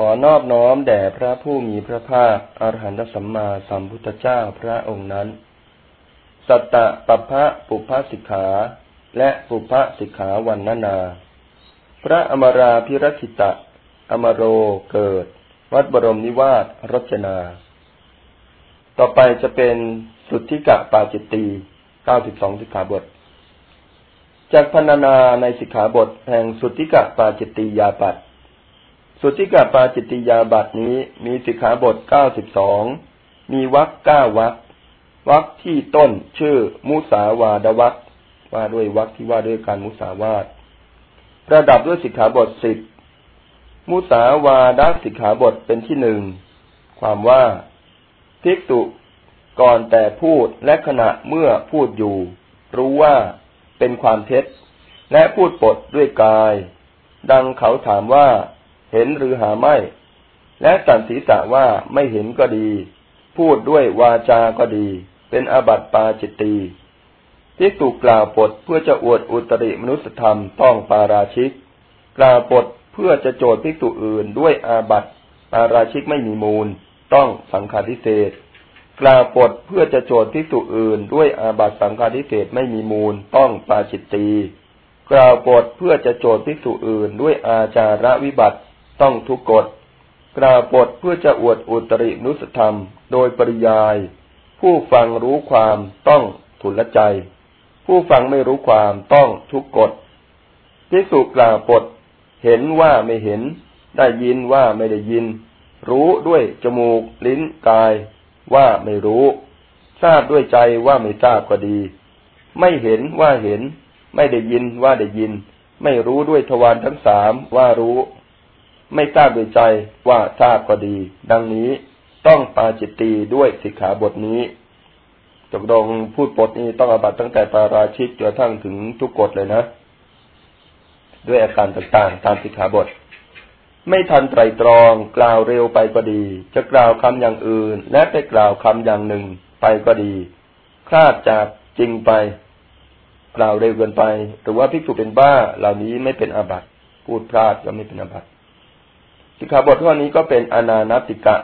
ขอนอบน้อมแด่พระผู้มีพระภาคอรหันตสัมมาสัมพุทธเจ้าพระองค์นั้น สัตตะปพะปุพพสิกขา และปุพพสิกขาวันนานา พระอมราพิรคิตะ อมโรเกิด วัดบรมนิวาสรจนา ต่อไปจะเป็นสุทธิกะปาจิตตีเก้าสิบสองสิกขาบท จากพรรณนาในสิกขาบทแห่งสุทธิกะปาจิตตียาปัต สุติกาปาจิตติยาบัตินี้มีสิกขาบทเก้าสิบสอง มีวักเก้าวักวักที่ต้นชื่อ มุสาวาดวักว่าด้วยวักที่ว่าด้วยการมุสาวาดระดับด้วยสิกขาบทสิบมุสาวาดสิกขาบทเป็นที่หนึ่ง ความว่าทิกตุก่อนแต่พูดและขณะเมื่อพูดอยู่ รู้ว่าเป็นความเท็จ และพูดปดด้วยกาย ดังเขาถามว่า เห็นหรือหาไม่ และสันศีษะว่าไม่เห็นก็ดี พูดด้วยวาจาก็ดี เป็นอาบัติปาจิตตีที่ถูกกล่าวปดเพื่อจะอวดอุตริมนุสธรรมต้องปาราชิก กล่าวปดเพื่อจะโจทย์ภิกษุอื่นด้วยอาบัติปาราชิกไม่มีมูล ต้องสังฆาทิเศษกล่าวปดเพื่อจะโจทย์ภิกษุอื่น ด้วยอาบัติสังฆาทิเศษไม่มีมูล ต้องปาจิตตีกล่าวปดเพื่อจะโจทย์ภิกษุอื่น ด้วยอาจาระวิบัติ ต้องทุกกฎกล่าวบทเพื่อจะอวดอุตรินุสธรรม โดยปริยาย ผู้ฟังรู้ความต้องทุลใจ ผู้ฟังไม่รู้ความต้องทุกกฎพิสุกล่าวบทเห็นว่าไม่เห็น ได้ยินว่าไม่ได้ยิน รู้ด้วยจมูก ลิ้นกาย ว่าไม่รู้ ทราบด้วยใจว่าไม่ทราบก็ดี ไม่เห็นว่าเห็น ไม่ได้ยินว่าได้ยิน ไม่รู้ด้วยทวารทั้งสามว่ารู้ ไม่ทราบโดยใจว่าทราบก็ดี ดังนี้ต้องปาจิตตีด้วยสิกขาบทนี้จกดองพูดบทนี้ต้องอบัตตั้งแต่ปาราชิกจนทั้งถึงทุกกฎเลยนะ ด้วยอาการต่างๆ ตามสิกขาบท ไม่ทันไตรตรองกล่าวเร็วไปก็ดี จะกล่าวคำอย่างอื่น และไปกล่าวคำอย่างหนึ่งไปก็ดีคลาดจากจริงไป กล่าวเร็วเกินไป หรือว่าพิกษุเป็นบ้าเหล่านี้ไม่เป็นอาบัติพูดพลาดก็ไม่เป็นอาบัติ สิกขาบทข้อนี้ก็เป็นอนานติกะ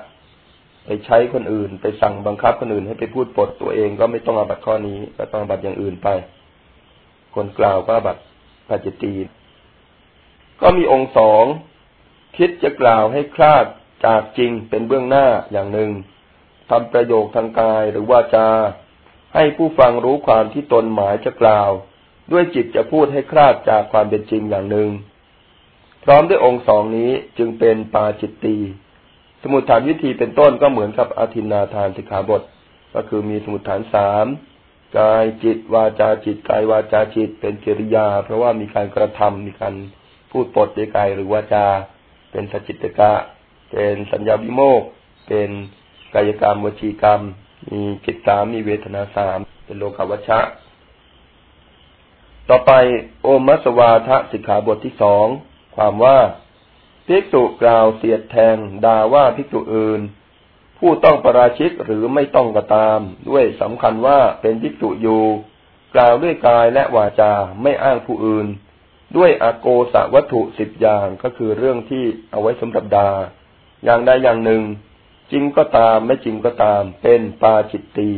ไปใช้คนอื่น ไปสั่งบังคับคนอื่น ให้ไปพูดปดตัวเองก็ไม่ต้องอาบัตข้อนี้ ก็ต้องอาบัตอย่างอื่นไป คนกล่าวก็อาบัตปัจจิตีก็มีองค์สองคิดจะกล่าวให้คลาดจากจริงเป็นเบื้องหน้าอย่างหนึ่งทำประโยคทางกายหรือว่าจา ให้ผู้ฟังรู้ความที่ตนหมายจะกล่าว ด้วยจิตจะพูดให้คลาดจากความเป็นจริงอย่างหนึ่ง พร้อมด้วยองค์สองนี้จึงเป็นปาจิตตี สมุทฐานวิธีเป็นต้นก็เหมือนกับอธินาทานสิกขาบท ก็คือมีสมุทฐานสามกายจิต วาจาจิตกายวาจาจิตเป็นกิริยา เพราะว่ามีการกระทำมีการพูดปดด้วยกายหรือวาจา เป็นสจิตกะ เป็นสัญญาวิโมกเป็นกายกรรมวจีกรรม มีจิตสามมีเวทนาสามเป็นโลกาวัชชะ ต่อไปโอมัสวาทะสิกขาบทที่สอง ความว่าภิกษุกล่าวเสียดแทงด่าว่าภิกษุอื่น ผู้ต้องประราชิกหรือไม่ต้องก็ตาม ด้วยสำคัญว่าเป็นภิกษุอยู่ กล่าวด้วยกายและวาจาไม่อ้างผู้อื่น ด้วยอโกสวัตถุสิบอย่างก็คือเรื่องที่เอาไว้สำหรับดาอย่างใดอย่างหนึ่ง จริงก็ตามไม่จริงก็ตาม เป็นปาจิตตี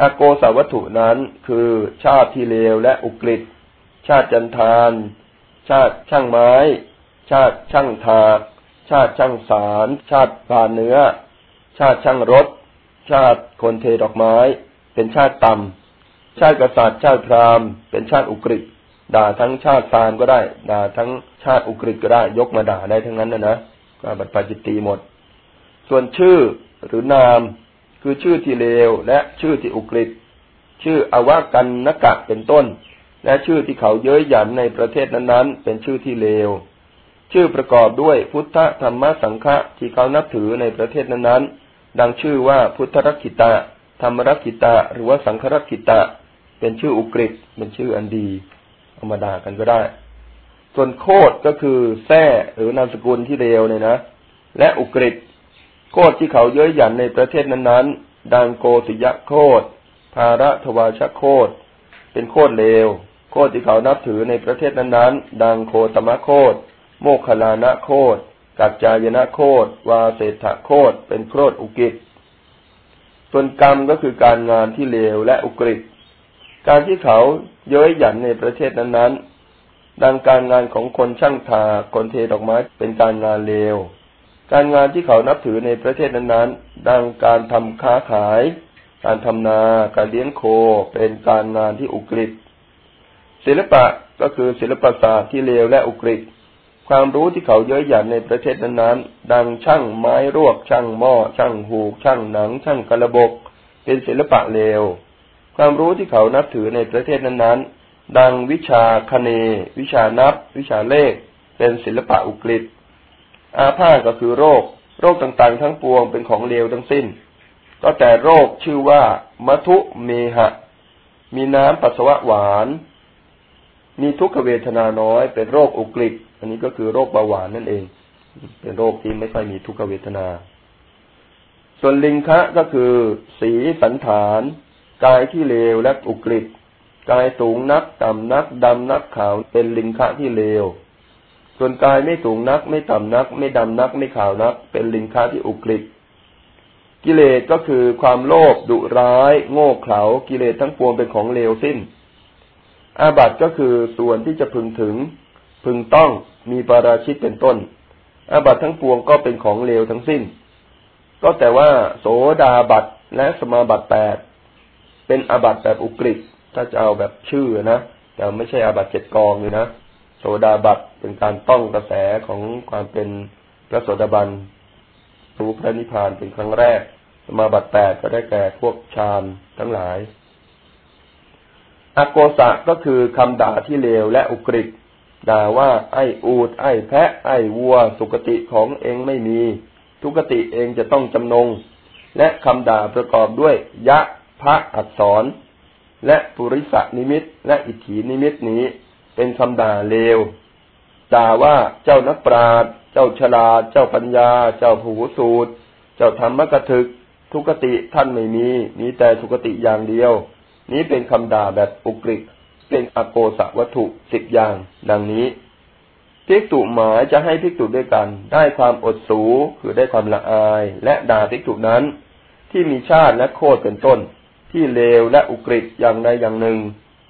อโกสวัตถุนั้นคือชาติที่เลวและอุกฤษชาติจันทาน ชาติช่างไม้ ชาติช่างถาก ชาติช่างสาร ชาติผ่าเนื้อ ชาติช่างรถ ชาติคนเทดอกไม้ เป็นชาติต่ำชาติกษัตริย์ชาติพราหมณ์ เป็นชาติอุกฤษด่าทั้งชาติซานก็ได้ ด่าทั้งชาติอุกฤษก็ได้ ยกมาด่าได้ทั้งนั้นนะนะก็บัตรปาจิตตีหมด ส่วนชื่อหรือนามคือชื่อที่เลวและชื่อที่อุกฤษชื่ออวากันนกะเป็นต้น และชื่อที่เขาเย้ยหยันในประเทศนั้นๆ เป็นชื่อที่เลว ชื่อประกอบด้วยพุทธธรรมสังฆะที่เขานับถือในประเทศนั้นๆ ดังชื่อว่าพุทธรักขิตะ ธรรมรักขิตะ หรือว่าสังฆรักขิตะ เป็นชื่ออุกฤษเป็นชื่ออันดีเอามาด่ากันก็ได้ ส่วนโคดก็คือแท้หรือนามสกุลที่เลวเนี่ยนะ และอุกฤษโคดที่เขาเย้ยหยันในประเทศนั้นๆ ดังโกติยะโคดภาระทวาชโคดเป็นโคดเลว โคตที่เขานับถือในประเทศนั้นๆ ดังโคตมะโคตโมคลานะโคตกัจจายนะโคดวาเศษฐโคดเป็นโคดอุกิจส่วนกรรมก็คือการงานที่เลวและอุกฤษการที่เขาเย้ยหยันในประเทศนั้นๆ ดังการงานของคนช่างทาคนเทดอกไม้เป็นการงานเลว การงานที่เขานับถือในประเทศนั้นๆ ดังการทำค้าขาย การทำนา การเลี้ยงโค เป็นการงานที่อุกฤษ ศิลปะก็คือศิลปศาสตร์ที่เลวและอุกฤษความรู้ที่เขาเย้ยหยันในประเทศนั้นๆ ดังช่างไม้รวก ช่างหม้อ ช่างหูก ช่างหนัง ช่างกระบก เป็นศิลปะเลว ความรู้ที่เขานับถือในประเทศนั้นๆ ดังวิชาคเน วิชานับ วิชาเลข เป็นศิลปะอุกฤษอาพาธก็คือโรค โรคต่างๆ ทั้งปวงเป็นของเลวทั้งสิ้น ก็แต่โรคชื่อว่ามัทุเมหะ มีน้ำปัสสาวะหวาน มีทุกขเวทนาน้อย เป็นโรคอุกฤษอันนี้ก็คือโรคเบาหวานนั่นเอง เป็นโรคที่ไม่ค่อยมีทุกขเวทนา ส่วนลิงคะก็คือ สีสันฐาน กายที่เลวและอุกฤษกายสูงนัก ต่ำนัก ดำนักขาวเป็นลิงคะที่เลว ส่วนกายไม่สูงนัก ไม่ต่ำนัก ไม่ดำนัก ไม่ขาวนัก เป็นลิงคะที่อุกฤษกิเลสก็คือความโลภดุร้าย โง่เขลากิเลสทั้งปวงเป็นของเลวสิ้น อาบัติก็คือส่วนที่จะพึงถึง พึงต้องมีปาราชิตเป็นต้น อาบัตทั้งปวงก็เป็นของเลวทั้งสิ้น ก็แต่ว่า โสดาบัตและสมาบัตแปดเป็นอาบัตแบบอุกฤษถ้าจะเอาแบบชื่อนะแต่ไม่ใช่อาบัตเจ็ดกองเลยนะโสดาบัตเป็นการต้องกระแสของความเป็นพระโสดาบันรู้พระนิพพานเป็นครั้งแรก สมาบัตแปดก็ได้แก่พวกฌานทั้งหลาย อโกสะก็คือคำด่าที่เลวและอุกฤษด่าว่าไอ้อูด ไอ้แพะ ไอ้วัว สุกติของเองไม่มี ทุกติเองจะต้องจำนง และคำด่าประกอบด้วย ยะ พระอักษร และปุริสนิมิต และอิทธินิมิตนี้ เป็นคำด่าเลว ด่าว่าเจ้านักปราดเจ้าฉลาด เจ้าปัญญา เจ้าผูสูตร เจ้าธรรมกถึก ทุกติท่านไม่มี มีแต่ทุกติอย่างเดียว นี้เป็นคำด่าแบบอุกฤษเป็นอโกสวัตถุสิบอย่าง ดังนี้ภิกษุหมายจะให้ภิกษุด้วยกัน ได้ความอดสูคือได้ความละอาย และด่าภิกษุนั้น ที่มีชาติและโคตเป็นต้น ที่เลวและอุกฤษอย่างใดอย่างหนึ่ง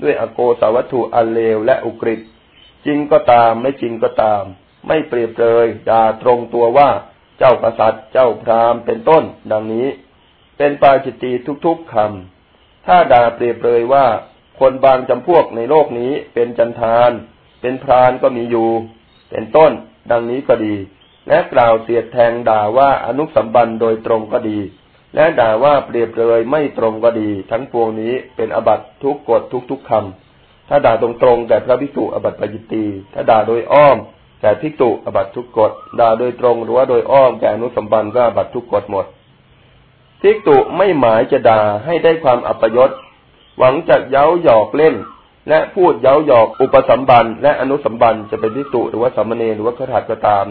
ด้วยอโกสวัตถุอันเลวและอุกฤษจริงก็ตามไม่จริงก็ตาม ไม่เปรียบเลยด่าตรงตัวว่าเจ้ากษัตริย์ เจ้าพราหมณ์เป็นต้น ดังนี้ เป็นปาจิตตีทุกๆคำ ถ้าด่าเปรียบเลยว่า คนบางจำพวกในโลกนี้เป็นจันทาน เป็นพรานก็มีอยู่ เป็นต้น ดังนี้ก็ดี และกล่าวเสียดแทงด่าว่าอนุสัมบันโดยตรงก็ดี และด่าว่าเปรียบเลยไม่ตรงก็ดี ทั้งปวงนี้เป็นอบัตทุกกฎทุกทุกคำถ้าด่าตรงตรงแก่พระภิกษุอบัตปยิตีถ้าด่าโดยอ้อมแก่ภิกษุอบัตทุกกฎด่าโดยตรงหรือว่าโดยอ้อมแก่อนุสัมบันก็อบัตทุกกฎหมด ภิกษุไม่หมายจะด่าให้ได้ความอัปยศ หวังจะเย้าหยอกเล่น และพูดเย้าหยอกอุปสัมบันและอนุสัมบันจะเป็นทิสุหรือว่าสามเณรหรือว่าขถัดก็ตาม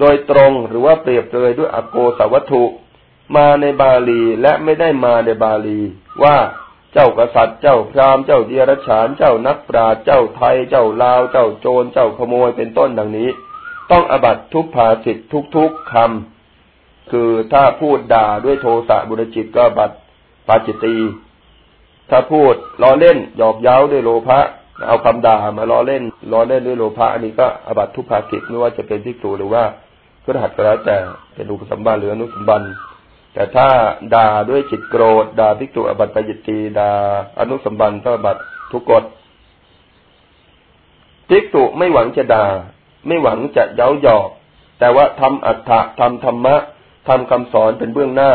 โดยตรงหรือว่าเปรียบเลยด้วยอโกสวัตถุ มาในบาลีและไม่ได้มาในบาลีว่าเจ้ากษัตริย์เจ้าพราหมณ์เจ้าเดียรฉานเจ้านักปราชญ์เจ้าไทย เจ้าลาว เจ้าโจรเจ้าขโมยเป็นต้นดังนี้ ต้องอบัตทุกภาสิทธทุกๆคำ คือถ้าพูดด่าด้วยโทสะบุรจิตก็บัตปาจิตตีถ้าพูดล้อเล่นหยอกเย้าด้วยโลภะเอาคำด่ามาล้อเล่นล้อเล่นด้วยโลภะอันนี้ก็อบัตทุพภากิจไม่ว่าจะเป็นทิกษุหรือว่าก็หัดก็แล้วแต่เป็นอุปสมบันหรืออนุสมบันแต่ถ้าด่าด้วยจิตโกรธด่าทิกษุอบัตปายิตีด่าอนุสมบันก็อบัตทุกกฎทิกษุไม่หวังจะด่า ไม่หวังจะเย้าหยอก แต่ว่าทำอัฏฐะทำธรรมะ ทำคำสอนเป็นเบื้องหน้า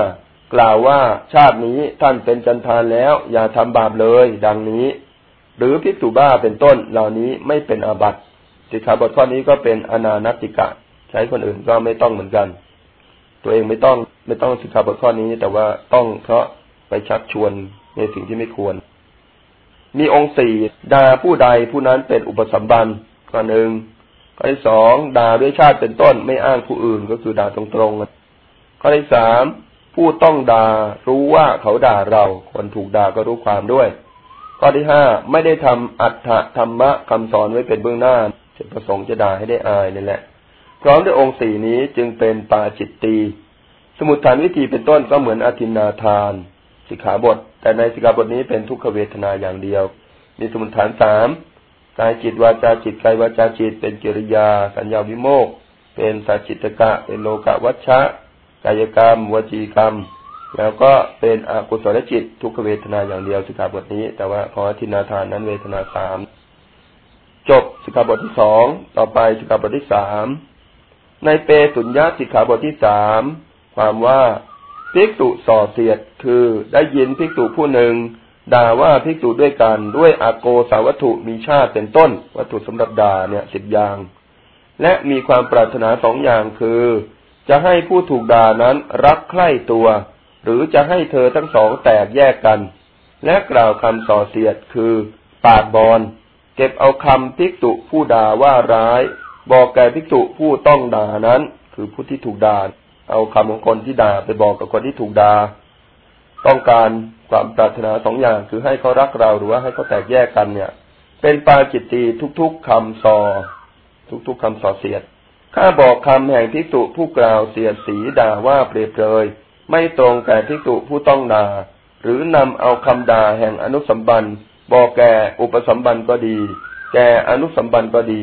กล่าวว่าชาตินี้ท่านเป็นจันทานแล้ว อย่าทำบาปเลย ดังนี้ หรือพิจุบ้าเป็นต้นเหล่านี้ไม่เป็นอาบัติสิกขาบทข้อนี้ก็เป็นอนานติกะ ใช้คนอื่นก็ไม่ต้องเหมือนกัน ตัวเองไม่ต้องไม่ต้องสิกขาบทข้อนี้ แต่ว่าต้องเพราะไปชักชวนในสิ่งที่ไม่ควร มีองค์สี่ดาผู้ใดผู้นั้นเป็นอุปสัมบันข้อหนึ่งข้อที่สองด่าด้วยชาติเป็นต้นไม่อ้างผู้อื่นก็คือด่าตรงๆ ข้อที่สามผู้ต้องด่ารู้ว่าเขาด่าเรา คนถูกด่าก็รู้ความด้วย ข้อที่ห้าไม่ได้ทำอัฏฐธรรมะคำสอนไว้เป็นเบื้องหน้าจะประสงค์จะด่าให้ได้อายนี่แหละ พร้อมด้วยองค์สี่นี้จึงเป็นปาจิตตีสมุทฐานวิธีเป็นต้นก็เหมือนอธินาทาน สิกขาบท แต่ในสิกขาบทนี้เป็นทุกขเวทนาอย่างเดียว มีสมุทฐานสามกายจิตวาจาจิตกายวาจาจิต เป็นกิริยา สัญญาวิโมกเป็นสัจจิตกะ เป็นโลกะวัชชะ กายกรรม วจีกรรม แล้วก็เป็นอกุศลจิตทุกเวทนาอย่างเดียวสิกขาบทนี้ แต่ว่าของทินาทานนั้นเวทนาสามจบสิกขาบทที่สองต่อไปสิกขาบทที่สามในเปสุญญาสิกขาบทที่สามความว่าภิกษุส่อเสียดคือได้ยินภิกษุผู้หนึ่งด่าว่าภิกษุด้วยกันด้วยอาโกสาวัตถุมีชาติเป็นต้น วัตถุสำหรับด่าเนี่ยสิบอย่าง และมีความปรารถนาสองอย่างคือ จะให้ผู้ถูกด่านั้นรักใคร่ตัว หรือจะให้เธอทั้งสองแตกแยกกัน และกล่าวคำส่อเสียดคือ ปาดบอลเก็บเอาคำภิกษุผู้ด่าว่าร้าย บอกแก่ภิกษุผู้ต้องด่านั้น คือผู้ที่ถูกด่าเอาคำของคนที่ด่าไปบอกกับคนที่ถูกด่าต้องการความปรารถนาสองอย่างคือให้เขารักเราหรือว่าให้เขาแตกแยกกันเนี่ย เป็นปาจิตตีทุกๆคำสอทุกๆคำสอเสียด ข้าบอกคำแห่งพิกตุผู้กล่าวเสียดสีด่าว่าเปรียบเลยไม่ตรงแก่พิกตุผู้ต้องด่า หรือนำเอาคำด่าแห่งอนุสัมบันบอกแก่อุปสัมบันก็ดี แก่อนุสัมบันก็ดี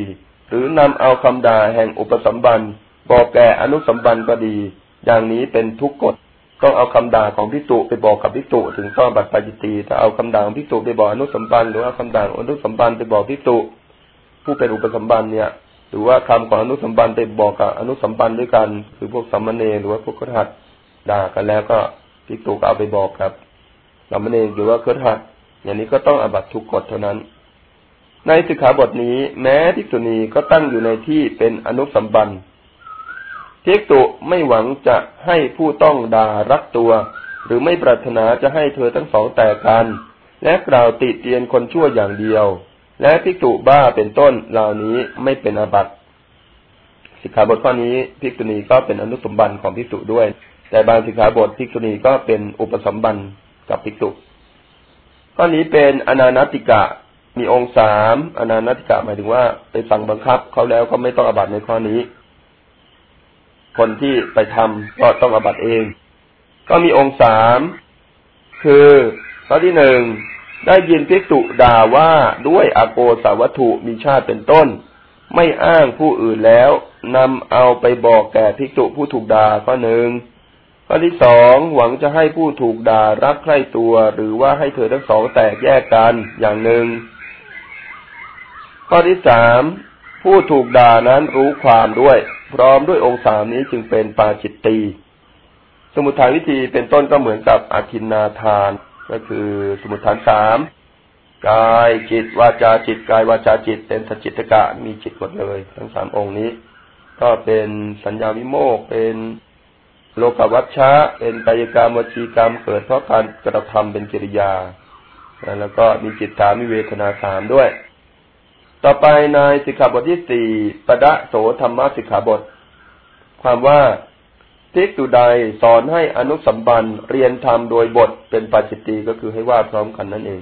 หรือนำเอาคำด่าแห่งอุปสัมบันบอกแก่อนุสัมบันก็ดี อย่างนี้เป็นทุกกฎต้องเอาคำด่าของพิจุไปบอกกับพิจุถึงต้องบัตรปาจิตีถ้าเอาคำด่าของพิจุไปบอกอนุสัมบันหรือว่าคำด่าอนุสัมบันไปบอกพิจุผู้เป็นอุปสัมบันเนี่ย หรือว่าคำของอนุสัมบันไปบอกกับอนุสัมบันด้วยกัน คือพวกสัมมาเนหรือว่าพวกครหัดด่ากันแล้วก็พิจุก็เอาไปบอกครับสัมมาเนหรือว่าครหัดอย่างนี้ก็ต้องอบัตทุกกฎเท่านั้น ในสิกขาบทนี้ แม้ทิกษุณีก็ตั้งอยู่ในที่เป็นอนุสัมบันภิกษุไม่หวังจะให้ผู้ต้องด่ารักตัว หรือไม่ปรารถนาจะให้เธอทั้งสองแตกกัน และกล่าวติเตียนคนชั่วอย่างเดียว และภิกษุบ้าเป็นต้นเหล่านี้ไม่เป็นอาบัติสิกขาบทข้อนี้ภิกษุณีก็เป็นอนุสมบันของภิกษุด้วย แต่บางสิกขาบทภิกษุณีก็เป็นอุปสมบันกับภิกษุ ข้อนี้เป็นอนานติกะมีองค์สามอนานติกะหมายถึงว่าไปสั่งบังคับเขาแล้วก็ไม่ต้องอาบัติในข้อนี้ คนที่ไปทำก็ต้องอบัตเอง ก็มีองค์สามคือข้อที่หนึ่ง ได้ยินภิกษุด่าว่าด้วยอโกสาวัตถุมีชาติเป็นต้น ไม่อ้างผู้อื่นแล้วนำเอาไปบอกแก่ภิกษุผู้ถูกด่าข้อหนึ่งข้อที่สองหวังจะให้ผู้ถูกด่ารักใคร่ตัว หรือว่าให้เธอทั้งสองแตกแยกกันอย่างหนึ่ง ข้อที่สามผู้ถูกด่านั้นรู้ความด้วย พร้อมด้วยองค์สามนี้จึงเป็นปาจิตตี สมุทฐานวิธีเป็นต้นก็เหมือนกับอาทินนาทาน ก็คือสมุทฐานสามกายจิตวาจาจิตกายวาจาจิต เป็นสจิตกะมีจิตหมดเลย ทั้งสามองค์นี้ ก็เป็นสัญญาวิโมกเป็นโลกวัชชะ เป็นกายกรรมวจีกรรมเกิดเพราะการกระทำเป็นกิริยา แล้วก็มีจิตสามมีเวทนาสามด้วย ต่อไปในสิกขาบทที่สี่ปะดะโสธรรมสิกขาบท ความว่า ทิกตุใดสอนให้อนุสัมบันเรียนธรรมโดยบทเป็นปัจจิตีก็คือให้ว่าพร้อมกันนั่นเอง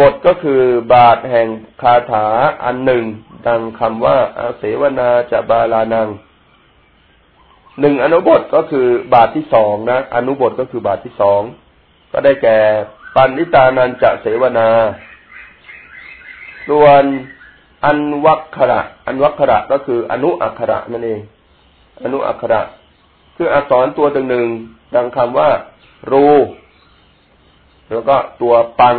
บทก็คือบาทแห่งคาถาอันหนึ่ง ดังคำว่าอาเสวนาจะบาลานังหนึ่งอนุบทก็คือบาทที่สองนะอนุบทก็คือบาทที่สองก็ได้แก่ปันิตานันจะเสวนา ส่วนอันวัคระ อันวัคระก็คืออนุอัคระนั่นเอง อนุอัคระ คืออักษรตัวหนึ่งดังคำว่า รู แล้วก็ตัวปัง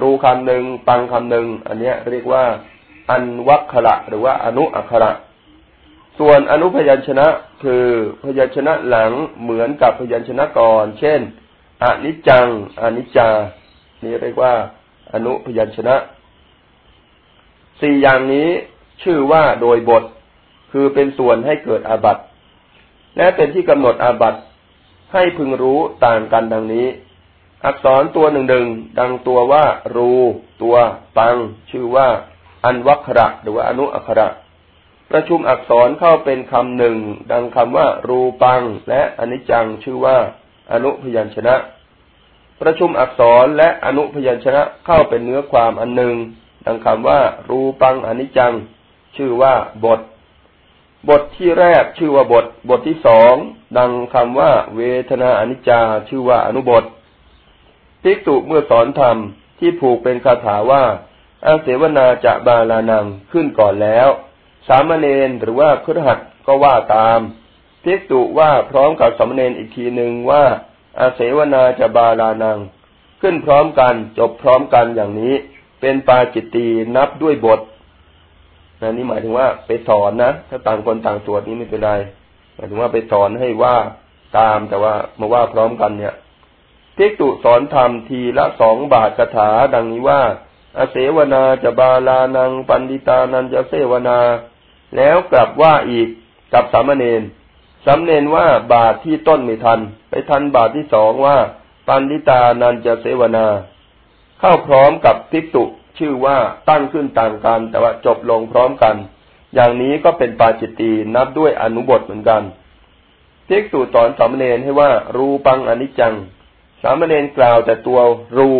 รูคำหนึ่งปังคำหนึ่งอันนี้เรียกว่า อันวัคระหรือว่าอนุอัคระ ส่วนอนุพยัญชนะคือพยัญชนะหลังเหมือนกับพยัญชนะก่อน เช่นอนิจจังอนิจจา นี่เรียกว่า อนุพยัญชนะสี่อย่างนี้ชื่อว่าโดยบท คือเป็นส่วนให้เกิดอาบัติ และเป็นที่กำหนดอาบัติให้พึงรู้ต่างกันดังนี้ อักษรตัวหนึ่งหนึ่งดังตัวว่า รู ตัวปัง ชื่อว่า อันวัคระ หรือว่าอนุอัคระ ประชุมอักษรเข้าเป็นคำหนึ่งดังคำว่า รูปัง และอนิจจังชื่อว่า อนุพยัญชนะ ประชุมอักษรและอนุพยัญชนะเข้าเป็นเนื้อความอันหนึ่งดังคำว่า รูปังอนิจจัง ชื่อว่าบท บทที่แรกชื่อว่าบท บทที่สองดังคำว่า เวทนาอนิจจาชื่อว่าอนุบทภิกษุเมื่อสอนธรรมที่ผูกเป็นคาถาว่าอาเสวนาจะบาลานังขึ้นก่อนแล้ว สามเณรหรือว่าครหัสก็ว่าตามภิกษุว่าพร้อมกับสามเณรอีกทีหนึ่งว่าอาเสวนาจะบาลานัง ขึ้นพร้อมกันจบพร้อมกันอย่างนี้ เป็นปาจิตตีนับด้วยบท นะนี่หมายถึงว่าไปสอนนะถ้าต่างคนต่างสวดนี้ไม่เป็นไรหมายถึงว่าไปสอนให้ว่าตามแต่ว่ามาว่าพร้อมกันเนี่ยภิกษุสอนธรรมทีละสองบาทคาถาดังนี้ว่าอาเสวนาจะบาลานังปันดิตานันจะเสวนา แล้วกลับว่าอีกกับสามเณรสามเณรว่าบาทที่ต้นไม่ทัน ไปทันบาทที่สองว่า ปันดิตานันจะเสวนา เข้าพร้อมกับภิกษุ ชื่อว่าตั้งขึ้นต่างกัน แต่ว่าจบลงพร้อมกัน อย่างนี้ก็เป็นปาจิตตีนับด้วยอนุบทเหมือนกันภิกษุสอนสามเณรให้ว่ารูปังอนิจจัง สามเณรกล่าวแต่ตัวรู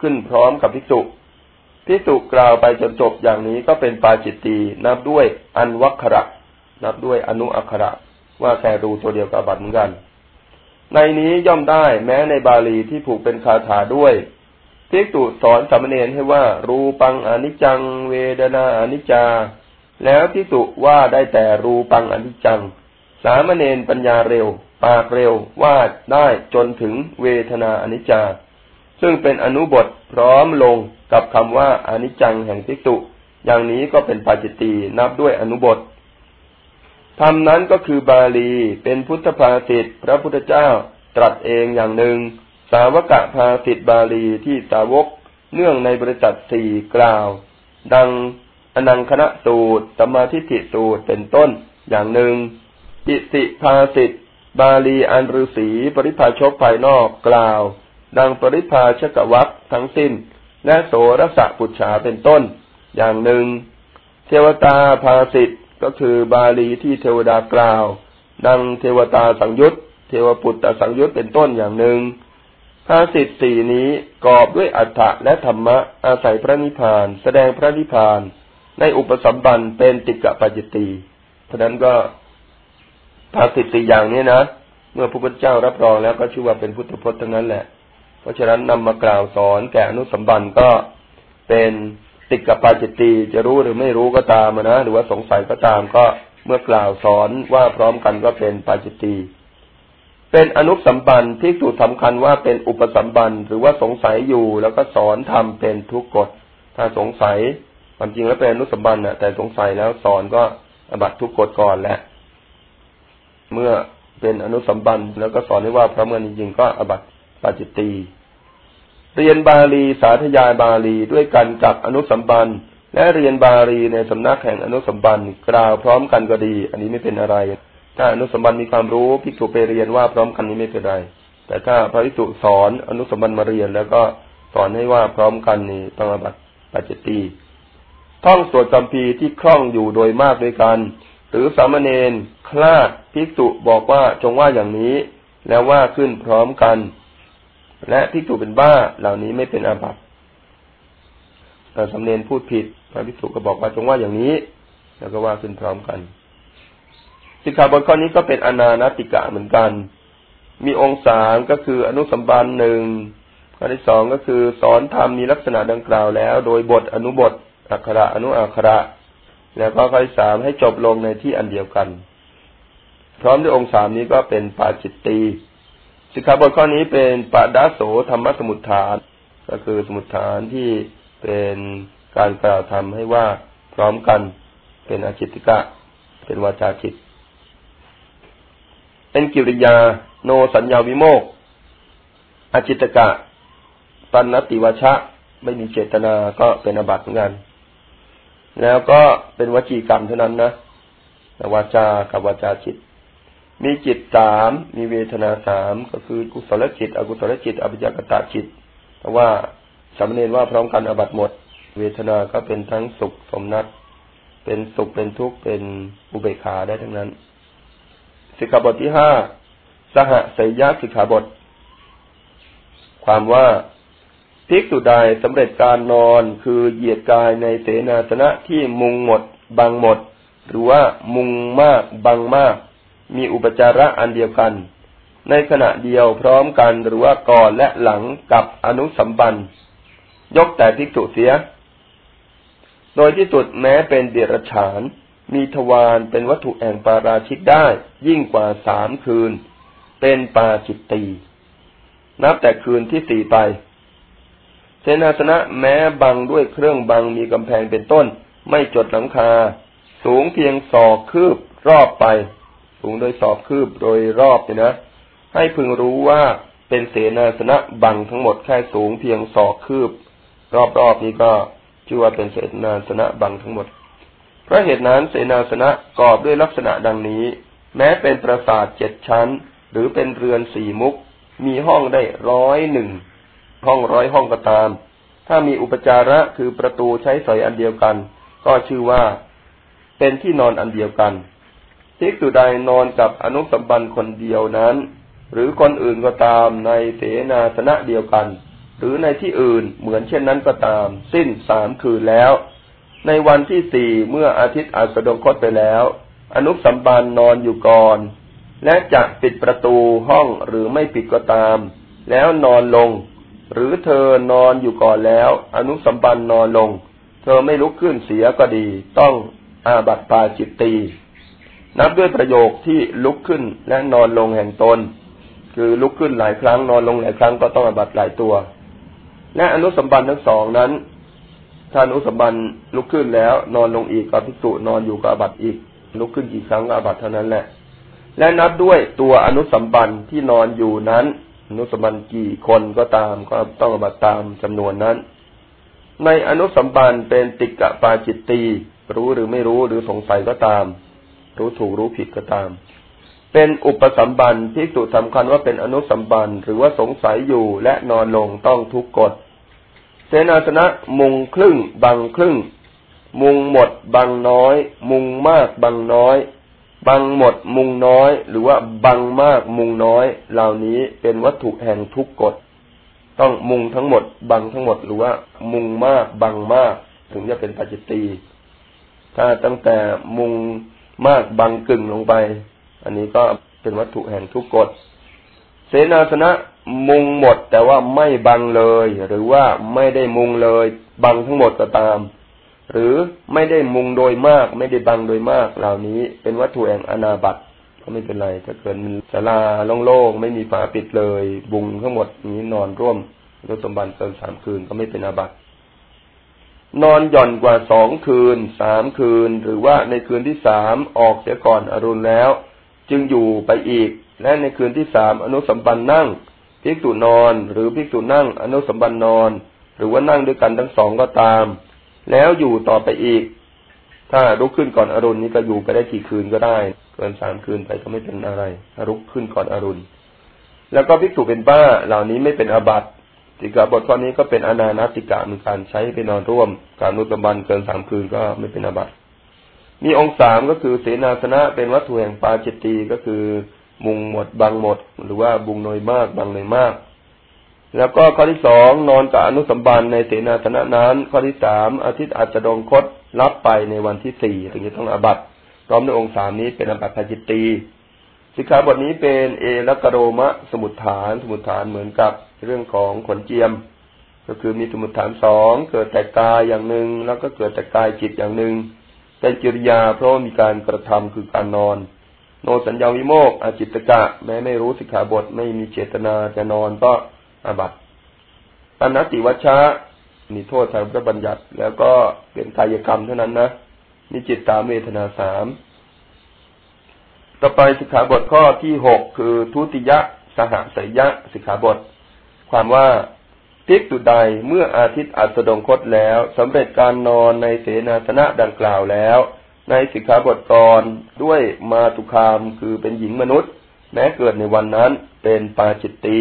ขึ้นพร้อมกับภิกษุภิกษุกล่าวไปจนจบอย่างนี้ก็เป็นปาจิตตีนับด้วยอันวัคระนับด้วยอนุอัคระว่าแค่รูตัวเดียวกับบัตรเหมือนกัน ในนี้ย่อมได้แม้ในบาลีที่ผูกเป็นคาถาด้วย ภิกษุสอนสามเณรให้ว่า รูปังอนิจจัง เวดนาอนิจจา แล้วภิกษุว่าได้แต่รูปังอนิจจัง สามเณรปัญญาเร็ว ปากเร็วว่าได้จนถึงเวทนาอนิจจา ซึ่งเป็นอนุบทพร้อมลงกับคำว่าอนิจจังแห่งภิกษุ อย่างนี้ก็เป็นปาจิตตีนับด้วยอนุบทธรรมนั้นก็คือบาลีเป็นพุทธภาษิตพระพุทธเจ้าตรัสเองอย่างหนึ่ง สาวกะภาสิทบาลีที่สาวกเนื่องในบริษัทสี่กล่าว ดังอนังคณะสูตรสมาธิิสูตรเป็นต้นอย่างหนึ่ง อิสิภาสิทบาลีอันฤษีปริภาชกภายนอกกล่าว ดังปริภาชกวัตทั้งสิ้น และโสรสะปุจฉาเป็นต้น อย่างหนึ่ง เทวตาภาสิทก็คือบาลีที่เทวดากล่าว ดังเทวตาสังยุตเทวปุตตสังยุตเป็นต้นอย่างหนึ่ง ภาสิทธิ์สี่นี้กอบด้วยอัฏฐะและธรรมะอาศัยพระนิพพาน แสดงพระนิพพาน ในอุปสัมบันเป็นติกะปัจจิตีเพราะนั้นก็ภาสิทธิ์สี่อย่างนี้นะเมื่อพระพุทธเจ้ารับรองแล้วก็ชื่อว่าเป็นพุทธพจน์ทั้งนั้นแหละ เพราะฉะนั้นนำมากล่าวสอนแก่อนุสัมบันก็เป็นติกะปัจจิตีจะรู้หรือไม่รู้ก็ตามนะหรือว่าสงสัยก็ตามก็เมื่อกล่าวสอนว่าพร้อมกันก็เป็นปัจจิตี เป็นอนุสัมบันที่สูตรสำคัญว่าเป็นอุปสัมบันหรือว่าสงสัยอยู่แล้วก็สอนทำเป็นทุกกฎ ถ้าสงสัยความจริงแล้วเป็นอนุสัมบันนะแต่สงสัยแล้วสอนก็อบัตทุกกฎก่อนแหละเมื่อเป็นอนุสัมบันแล้วก็สอนให้ว่าพระเมื่อจริงก็อบัตปาจิตตีเรียนบาลีสาธยายบาลีด้วยกันกับอนุสัมบันและเรียนบาลีในสำนักแห่งอนุสัมบันกล่าวพร้อมกันก็ดี อันนี้ไม่เป็นอะไร ถ้าอนุสมบัติมีความรู้ภิกษุไปเรียนว่าพร้อมกันนี้ไม่เป็นไร แต่ถ้าพระภิกษุสอนอนุสมบัติมาเรียน แล้วก็สอนให้ว่าพร้อมกันนี่ต้องอบัตปัจจตีท่องสวดจำพีที่คล่องอยู่โดยมากด้วยกัน หรือสามเณรคลาดภิกษุบอกว่าจงว่าอย่างนี้ แล้วว่าขึ้นพร้อมกัน และภิกษุเป็นบ้าเหล่านี้ไม่เป็นอาบัติแต่สามเณรพูดผิด พระภิกษุก็บอกว่าจงว่าอย่างนี้ แล้วก็ว่าขึ้นพร้อมกัน สิกขาบทข้อนี้ก็เป็นอนานติกะเหมือนกัน มีองค์สามก็คืออนุสัมบันหนึ่งข้อที่สองก็คือสอนธรรมมีลักษณะดังกล่าวแล้ว โดยบทอนุบท อักขระ อนุอักขระ แล้วก็ข้อที่สามให้จบลงในที่อันเดียวกัน พร้อมด้วยองค์สามนี้ก็เป็นปาจิตตีสิกขาบทข้อนี้เป็นปาดาโสธรรมสมุทฐาน ก็คือสมุทฐานที่เป็นการกล่าวทำให้ว่าพร้อมกัน เป็นอาจิติกะ เป็นวาจาจิต เป็นกิริยา โนสัญญาวิโมกอจิตกะ ปันนติวชะ ไม่มีเจตนาก็เป็นอบัตเหมือนกัน แล้วก็เป็นวจีกรรมเท่านั้นนะวาจากับวาจาจิต มีจิตสามมีเวทนาสามก็คือกุศลจิต อกุศลจิตอภิญากตาจิตเพราะว่าสำเนียนว่าพร้อมกันอบัตหมด เวทนาก็เป็นทั้งสุขสมนัตเป็นสุขเป็นทุกข์เป็นอุเบกขาได้ทั้งนั้น สิกขาบทที่ห้าสหสยะสิกขาบท ความว่าภิกษุใดสำเร็จการนอนคือเหยียดกายในเสนาสนะที่มุงหมดบางหมด หรือว่ามุงมาก บังมาก มีอุปจาระอันเดียวกัน ในขณะเดียวพร้อมกันหรือว่าก่อนและหลังกับอนุสัมบันยกแต่ภิกษุเสีย โดยที่สุดแม้เป็นเดรัจฉาน มีทวารเป็นวัตถุแห่งปาราชิกได้ ยิ่งกว่าสามคืน เป็นปาจิตตี นับแต่คืนที่สี่ไปเสนาสนะแม้บังด้วยเครื่องบังมีกำแพงเป็นต้น ไม่จดหลังคา สูงเพียงศอกคืบรอบไป สูงโดยศอกคืบโดยรอบเนี่ยนะ ให้พึงรู้ว่าเป็นเสนาสนะบังทั้งหมดแค่สูงเพียงศอกคืบ รอบๆนี้ก็ชื่อว่าเป็นเสนาสนะบังทั้งหมด เพราะเหตุนั้นเสนาสนะกอบด้วยลักษณะดังนี้ แม้เป็นปราสาทเจ็ดชั้น หรือเป็นเรือนสี่มุก มีห้องได้ร้อยหนึ่งห้องร้อยห้องก็ตาม ถ้ามีอุปจาระคือประตูใช้สอยอันเดียวกัน ก็ชื่อว่า เป็นที่นอนอันเดียวกันทิกตุใดนอนกับอนุสัมบันคนเดียวนั้น หรือคนอื่นก็ตามในเสนาสนะเดียวกัน หรือในที่อื่นเหมือนเช่นนั้นก็ตาม สิ้นสามคืนแล้ว ในวันที่สี่เมื่ออาทิตย์อาสดงคตไปแล้ว อนุสัมบันนอนอยู่ก่อน และจะปิดประตูห้องหรือไม่ปิดก็ตาม แล้วนอนลง หรือเธอนอนอยู่ก่อนแล้ว อนุสัมบันนอนลง เธอไม่ลุกขึ้นเสียก็ดี ต้องอาบัติปาจิตตีนับด้วยประโยคที่ลุกขึ้นและนอนลงแห่งตน คือลุกขึ้นหลายครั้งนอนลงหลายครั้งก็ต้องอาบัติหลายตัว และอนุสัมบันทั้งสองนั้น ถ้าอนุสัมบันลุกขึ้นแล้ว นอนลงอีกกับพิสุนอนอยู่กับอบัตอีก ลุกขึ้นกี่ครั้งอบัตเท่านั้นแหละ และนับด้วยตัวอนุสัมบันที่นอนอยู่นั้นอนุสัมบันกี่คนก็ตามก็ต้องอบัตตามจำนวนนั้น ในอนุสัมบันเป็นติกะปาจิตตีรู้หรือไม่รู้หรือสงสัยก็ตาม รู้ถูกรู้ผิดก็ตาม เป็นอุปสัมบันที่สุสำคัญว่าเป็นอนุสัมบันหรือว่าสงสัยอยู่และนอนลงต้องทุกกฎ เสนาสนะมุงครึ่งบังครึ่ง มุงหมดบังน้อย มุงมากบังน้อย บังหมดมุงน้อย หรือว่าบังมากมุงน้อย เหล่านี้เป็นวัตถุแห่งทุกกฎต้องมุงทั้งหมด บังทั้งหมดหรือว่า มุงมากบังมาก ถึงจะเป็นปัจจิตีถ้าตั้งแต่มุงมากบังกึ่งลงไป อันนี้ก็เป็นวัตถุแห่งทุกกฎเสนาสนะ มุงหมด แต่ว่าไม่บังเลย หรือว่าไม่ได้มุงเลย บังทั้งหมดก็ตาม หรือไม่ได้มุงโดยมาก ไม่ได้บังโดยมาก เหล่านี้เป็นวัตถุแห่งอนาบัตก็ไม่เป็นไร ถ้าเกิดมันศาลาโล่งๆไม่มีฝาปิดเลย บุงทั้งหมดนี้นอนร่วมรสมบัติเกินสามคืนก็ไม่เป็นอาบัตนอนหย่อนกว่าสองคืนสามคืน หรือว่าในคืนที่สามออกเสียก่อนอรุณแล้ว จึงอยู่ไปอีก และในคืนที่สามอนุสัมปันนั่ง ภิกษุนอน หรือภิกษุนั่งอนุสมบันนอน หรือว่านั่งด้วยกันทั้งสองก็ตาม แล้วอยู่ต่อไปอีก ถ้าลุกขึ้นก่อนอรุณนี้ก็อยู่ไปได้กี่คืนก็ได้ เกินสามคืนไปก็ไม่เป็นอะไรถ้าลุกขึ้นก่อนอรุณ แล้วก็ภิกษุเป็นบ้าเหล่านี้ไม่เป็นอาบัติติกาบทข้อนี้ก็เป็นอนานาติกะมีการใช้ไปนอนร่วม การนุตบันเกินสามคืนก็ไม่เป็นอาบัติมีองค์สามก็คือเสนาสนะเป็นวัตถุแห่งปาจิตตีก็คือ มุงหมดบางหมด หรือว่าบุงน้อยมากบางน้อยมาก แล้วก็ข้อที่สองนอนกับอนุสัมบันในเสนาสนะนั้น ข้อที่สามอาทิตย์อาจจะดองคดรับไปในวันที่สี่ถึงจะต้องอบัตพร้อมด้วยองค์สามนี้เป็นอบัตพาจิตตีสิกขาบทนี้เป็นเอลกโรมะ สมุทฐาน สมุทฐานเหมือนกับเรื่องของขนเจียม ก็คือมีสมุทฐานสองเกิดแต่กายอย่างหนึ่ง แล้วก็เกิดแต่กายจิตอย่างหนึ่งเป็นกิริยาเพราะมีการกระทำคือการนอน โนสัญญาวิโมกอาจิตกะ แม้ไม่รู้สิกขาบทไม่มีเจตนาจะนอนก็อาบัตปนติวัชชะมีโทษทางพระบัญญัติ แล้วก็เป็นกายกรรมเท่านั้นนะมีจิตตามเวทนาสามต่อไปสิกขาบทข้อที่หกคือทุติยะสหสยะสิกขาบท ความว่าทิกตุใดเมื่ออาทิตย์อัสดงคตแล้วสำเร็จการนอนในเสนาสนะดังกล่าวแล้ว ในสิกขาบทกรด้วยมาตุคามคือเป็นหญิงมนุษย์ แม้เกิดในวันนั้นเป็นปาจิตตี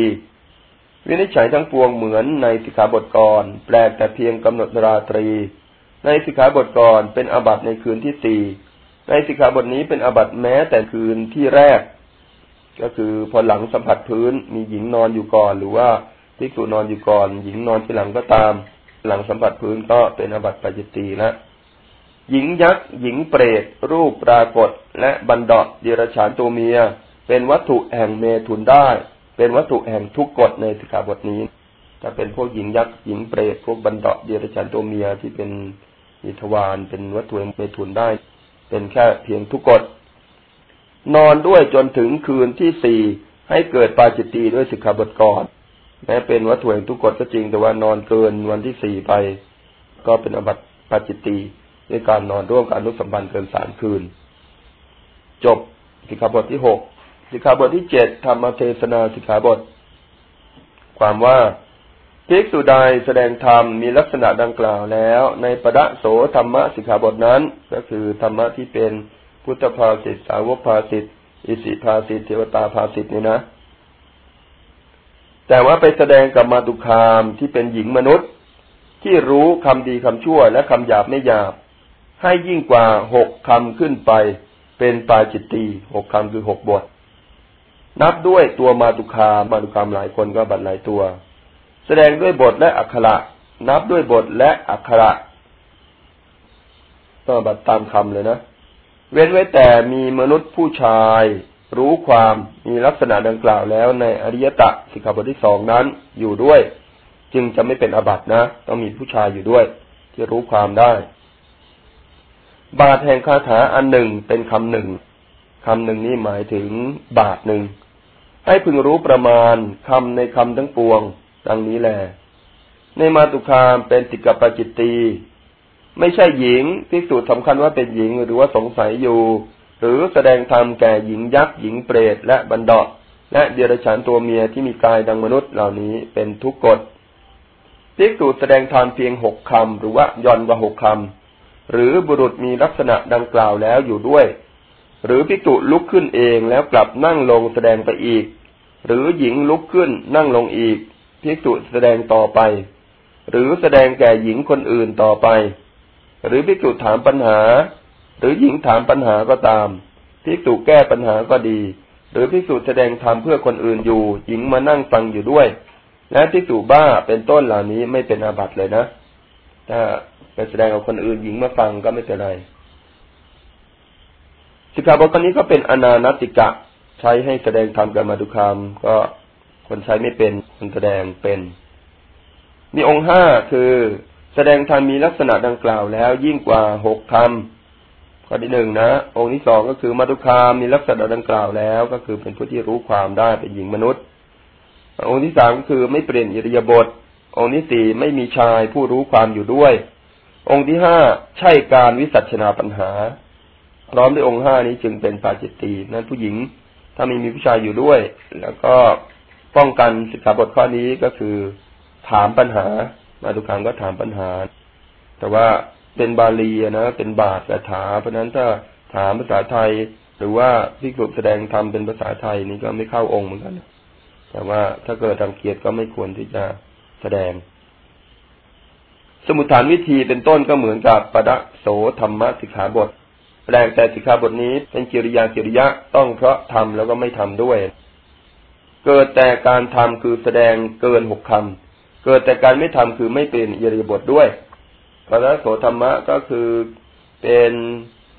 วินิจฉัยทั้งปวงเหมือนในสิกขาบทกรแปลกแต่เพียงกำหนดราตรี ในสิกขาบทกรเป็นอบัตในคืนที่สี่ในสิกขาบทนี้เป็นอบัตแม้แต่คืนที่แรก ก็คือพอหลังสัมผัสพื้นมีหญิงนอนอยู่ก่อน หรือว่าภิกษุนอนอยู่ก่อน หญิงนอนที่หลังก็ตาม หลังสัมผัสพื้นก็เป็นอบัตปาจิตตีแล้ว หญิงยักษ์หญิงเปรต รูปปรากฏ และบันดาเดรัจฉานตัวเมีย เป็นวัตถุแห่งเมถุนได้ เป็นวัตถุแห่งทุกกฎในสิกขาบทนี้จะเป็นพวกหญิงยักษ์หญิงเปรตพวกบันดาเดรัจฉานตัวเมียที่เป็นอิทวานเป็นวัตถุแห่งเมถุนได้ เป็นแค่เพียงทุกกฎนอนด้วยจนถึงคืนที่สี่ให้เกิดปาจิตตีด้วยสิกขาบทก่อนแม้เป็นวัตถุแห่งทุกกฎก็จริงแต่ว่านอนเกินวันที่สี่ไป ก็เป็นอบัติปาจิตตี ด้วยการนอนร่วมกับอนุสัมพันธ์เกินสามคืน จบสิกขาบทที่หกสิกขาบทที่เจ็ดธรรมเทศนาสิกขาบท ความว่าภิกษุใดแสดงธรรมมีลักษณะดังกล่าวแล้ว ในปะโสธรรมะสิกขาบทนั้น ก็คือธรรมะที่เป็นพุทธภาสิตสาวกภาสิตอิสิภาสิตเทวตาภาสิตนี่นะ แต่ว่าไปแสดงกับมาตุคามที่เป็นหญิงมนุษย์ ที่รู้คำดีคำชั่วและคำหยาบไม่หยาบ ให้ยิ่งกว่าหกคำขึ้นไป เป็นปาจิตตีหกคำคือหกบท นับด้วยตัวมาตุคามาตุคามหลายคนก็บัตรหลายตัว แสดงด้วยบทและอักขระ นับด้วยบทและอักขระต้องบัตรตามคำเลยนะ เว้นไว้แต่มีมนุษย์ผู้ชาย รู้ความมีลักษณะดังกล่าวแล้วในอริยตะสิกขาบทที่สองนั้นอยู่ด้วย จึงจะไม่เป็นอบัตนะ ต้องมีผู้ชายอยู่ด้วย ที่รู้ความได้ บาทแห่งคาถาอันหนึ่งเป็นคำหนึ่งคำหนึ่งนี้หมายถึงบาทหนึ่ง ให้พึงรู้ประมาณคำในคำทั้งปวง ดังนี้แหละในมาตุคามเป็นติกปจิตตีไม่ใช่หญิงพิสูจน์สำคัญว่าเป็นหญิงหรือว่าสงสัยอยู่ หรือแสดงธรรมแก่หญิงยักษ์หญิงเปรตและบันดาและเดรัจฉานตัวเมียที่มีกายดังมนุษย์เหล่านี้เป็นทุกกฎพิสูจน์แสดงธรรมเพียงหกคำหรือว่าย่อนกว่าหกคำ หรือบุรุษมีลักษณะดังกล่าวแล้วอยู่ด้วย หรือพิจุลุกขึ้นเองแล้วกลับนั่งลงแสดงไปอีก หรือหญิงลุกขึ้นนั่งลงอีกพิจุแสดงต่อไป หรือแสดงแก่หญิงคนอื่นต่อไป หรือภิกษุถามปัญหา หรือหญิงถามปัญหาก็ตามภิกษุแก้ปัญหาก็ดี หรือภิกษุแสดงธรรมเพื่อคนอื่นอยู่ หญิงมานั่งฟังอยู่ด้วย และภิกษุบ้าเป็นต้นเหล่านี้ไม่เป็นอาบัติเลยนะถ้า ไปแสดงกับคนอื่นหญิงมาฟังก็ไม่เป็นไรสิกขาบทนี้ก็เป็นอนานติกะใช้ให้แสดงธรรมกันมาดุคามก็คนใช้ไม่เป็นคนแสดงเป็น มีองค์ห้าคือแสดงธรรมมีลักษณะดังกล่าวแล้วยิ่งกว่าหกคำข้อที่หนึ่งนะ องค์ที่สองก็คือมาตุคามมีลักษณะดังกล่าวแล้ว ก็คือเป็นผู้ที่รู้ความได้เป็นหญิงมนุษย์ องค์ที่สามก็คือไม่เปลี่ยนอิริยาบถองค์ที่สี่ไม่มีชายผู้รู้ความอยู่ด้วย องค์ที่ห้าใช่การวิสัชนาปัญหา พร้อมด้วยองค์ห้านี้จึงเป็นปาจิตตีนั้นผู้หญิงถ้ามีมีผู้ชายอยู่ด้วย แล้วก็ป้องกันสิกขาบทข้อนี้ก็คือถามปัญหา มาทุกครั้งก็ถามปัญหา แต่ว่าเป็นบาลีนะเป็นบาทคาถา เพราะนั้นถ้าถามภาษาไทย หรือว่าพิกษุแสดงธรรมเป็นภาษาไทยนี่ก็ไม่เข้าองค์เหมือนกัน แต่ว่าถ้าเกิดรังเกียจก็ไม่ควรที่จะแสดง สมุทฐานวิธีเป็นต้นก็เหมือนกับปะดะโสธรรมสิกขาบทแปลงแต่สิกขาบทนี้เป็นกิริยากิริยะต้องเพราะทำแล้วก็ไม่ทำด้วย เกิดแต่การทำคือแสดงเกินหกคำเกิดแต่การไม่ทำคือไม่เป็นอิริยบถด้วยปรโสธรรมะก็คือเป็น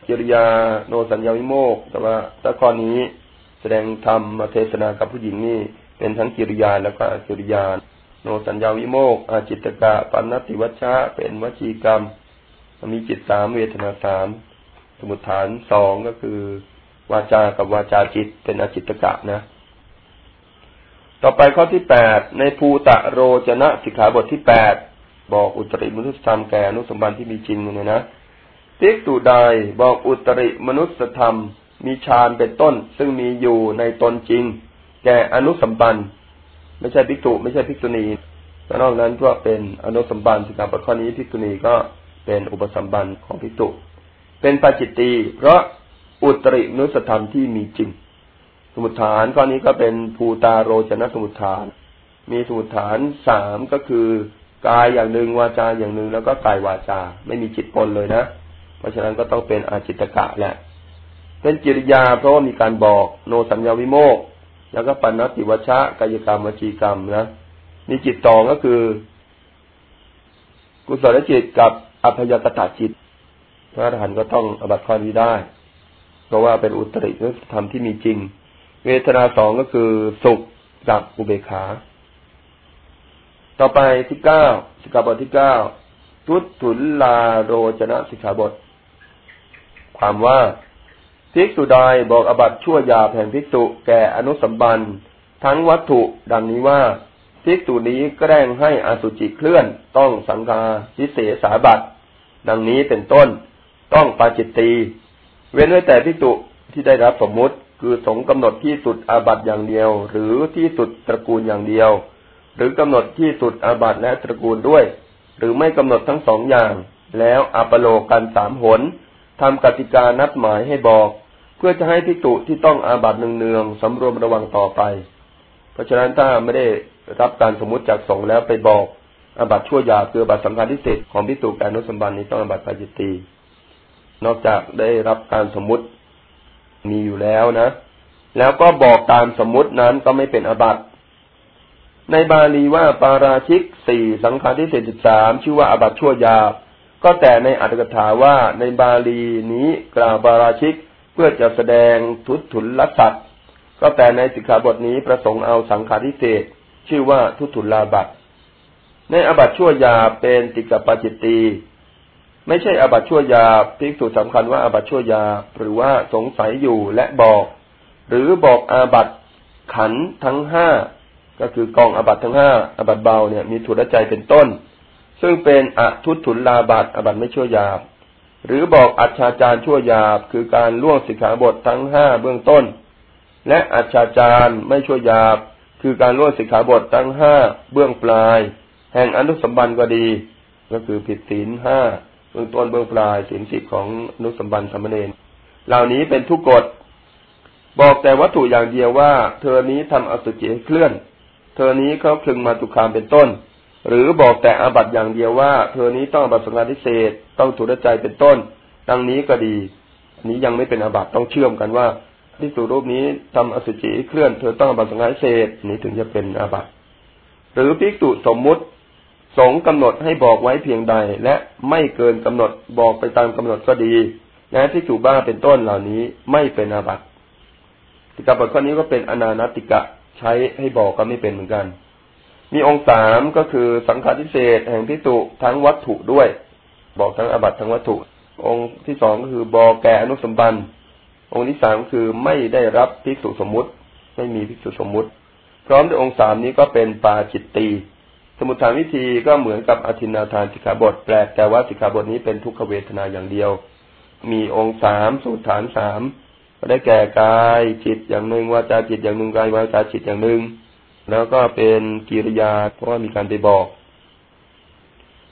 กิริยาโนสัญญาวิโมกแต่ว่าถ้าข้อนี้แสดงธรรมาเทศนากับผู้หญิงนี่เป็นทั้งกิริยาแล้วก็กิริยา นสัญญาวิโมกอาจิตกะปันนติวัชชะเป็นวจีกรรม มีจิตสามเวทนาสามสมุทฐานสองก็คือ วาจากับวาจาจิตเป็นอจิตกะนะ ต่อไปข้อที่แปดในภูตะโรจนะสิกขาบทที่แปดบอกอุตริมนุษยธรรมแก่อนุสมบัติที่มีจริงเนี่ยนะภิกษุใดบอกอุตริมนุษยธรรม มีฌานเป็นต้น ซึ่งมีอยู่ในตนจริง แก่อนุสัมบัน ไม่ใช่ภิกษุไม่ใช่ภิกษุณีนอกนั้นก็เป็นอนุสัมบันสิกขาบทข้อนี้ภิกษุณีก็เป็นอุปสัมบันของภิกษุเป็นปัจจิตตีเพราะอุตรินุสธรรมที่มีจริง สมุทฐานข้อนี้ก็เป็นภูตาโรจนสมุทฐาน มีสมุทฐานสามก็คือกายอย่างหนึ่งวาจาอย่างหนึ่งแล้วก็กายวาจา ไม่มีจิตปนเลยนะ เพราะฉะนั้นก็ต้องเป็นอาจิตกะแหละ เป็นจิริยาเพราะว่ามีการบอกโนสัญญาวิโมก แล้วก็ปัญติวชะกายกรรมวจีกรรมนะมีจิตตองก็คือ กุศลจิตกับอภยกตาจิต พระอรหันต์ก็ต้องอบัตข้อนี้ได้ เพราะว่าเป็นอุตริธรรมที่มีจริง เวทนาสองก็คือสุขกับอุเบกขา ต่อไปที่เก้าสิกขาบทที่เก้าทุตถุลลาโรจนะสิกขาบท ความว่า ภิกษุใดบอกอบัตชั่วยาแห่งภิกษุแก่อนุสัมบันทั้งวัตถุดังนี้ว่าภิกษุนี้แกล้งให้อสุจิเคลื่อนต้องสังฆาทิเสสาบัตดังนี้เป็นต้น ต้องปาจิตตีเว้นไว้แต่ภิกษุที่ได้รับสมมุติคือสงกำหนดที่สุดอาบัตอย่างเดียว หรือที่สุดตระกูลอย่างเดียว หรือกำหนดที่สุดอาบัตและตระกูลด้วย หรือไม่กำหนดทั้งสองอย่าง แล้วอัปโลกันสามหนทำกติกานัดหมายให้บอก เพื่อจะให้ภิกษุที่ต้องอาบัตเนืองๆสำรวมระวังต่อไป เพราะฉะนั้นถ้าไม่ได้รับการสมมติจากสงแล้วไปบอกอาบัตชั่วยาคืออาบัตสำคัญที่สุดของพิสูการนุสมบันนี้ต้องอาบัตปาจิตตีนอกจากได้รับการสมมติมีอยู่แล้วนะ แล้วก็บอกตามสมมตินั้นก็ไม่เป็นอาบัตในบาลีว่าปาราชิกสี่สังขารที่เศษสิบสามชื่อว่าอาบัตชั่วยาก็แต่ในอัตถกถาว่าในบาลีนี้กล่าวปาราชิก เพื่อจะแสดงทุตถุลลัสัตก็แต่ในสิกขาบทนี้ประสงค์เอาสังขาริเศษชื่อว่าทุตถุลาบัตในอบัตชั่วยาเป็นติกปาจิตตีไม่ใช่อบัตชั่วยาภิกษุสำคัญว่าอบัตชั่วยาหรือว่าสงสัยอยู่และบอก หรือบอกอาบัตขันทั้งห้าก็คือกองอบัตทั้งห้าอบัตเบาเนี่ยมีถุรใจเป็นต้น ซึ่งเป็นอทุตถุลาบัตอบัตไม่ชั่วยา หรือบอกอัจฉาจารชั่วยาบคือการล่วงสิกขาบททั้งห้าเบื้องต้น และอัจฉาจารไม่ชั่วยาบคือการล่วงสิกขาบททั้งห้าเบื้องปลาย แห่งอนุสัมบันก็ดี ก็คือผิดศีลห้าเบื้องต้นเบื้องปลายศีลสิบของอนุสัมบันสมเณรเหล่านี้เป็นทุกกฎ บอกแต่วัตถุอย่างเดียวว่า เธอนี้ทำอสุจิเคลื่อน เธอนี้เขาคลึงมาตุคามเป็นต้น หรือบอกแต่อาบัตอย่างเดียวว่า เธอนี้ต้องอบัตสงานทิเศษต้องถูกใจเป็นต้น ดังนี้ก็ดีนี้ยังไม่เป็นอาบัตต้องเชื่อมกันว่าพิสูรูปนี้ทำอสุจิเคลื่อนเธอต้องอบัตสงหารเศษนี้ถึงจะเป็นอาบัตหรือภิกษุสมมุติสงกำหนดให้บอกไว้เพียงใด และไม่เกินกำหนดบอกไปตามกำหนดก็ดีและภิกษุบ้าเป็นต้นเหล่านี้ไม่เป็นอาบัติติกาบทข้อนี้ก็เป็นอนานติกะใช้ให้บอกก็ไม่เป็นเหมือนกัน มีองค์สามก็คือสังฆาทิเศษแห่งพิจุทั้งวัตถุด้วย บอกทั้งอาบัตทั้งวัตถุ องค์ที่สองก็คือบอแก่อนุสมบันองค์ที่สามคือไม่ได้รับภิกษุสมมุติ ไม่มีภิกษุสมมุติ พร้อมด้วยองค์สามนี้ก็เป็นปาจิตตีสมุทฐานวิธีก็เหมือนกับอธินาทานสิกขาบทแปลกแต่ว่าสิกขาบทนี้เป็นทุกขเวทนาอย่างเดียว มีองค์สามสมุทฐานสามก็ได้แก่กายจิตอย่างหนึ่งวาจาจิตอย่างหนึ่งกายวาจาจิตอย่างหนึ่ง แล้วก็เป็นกิริยาเพราะว่ามีการไปบอก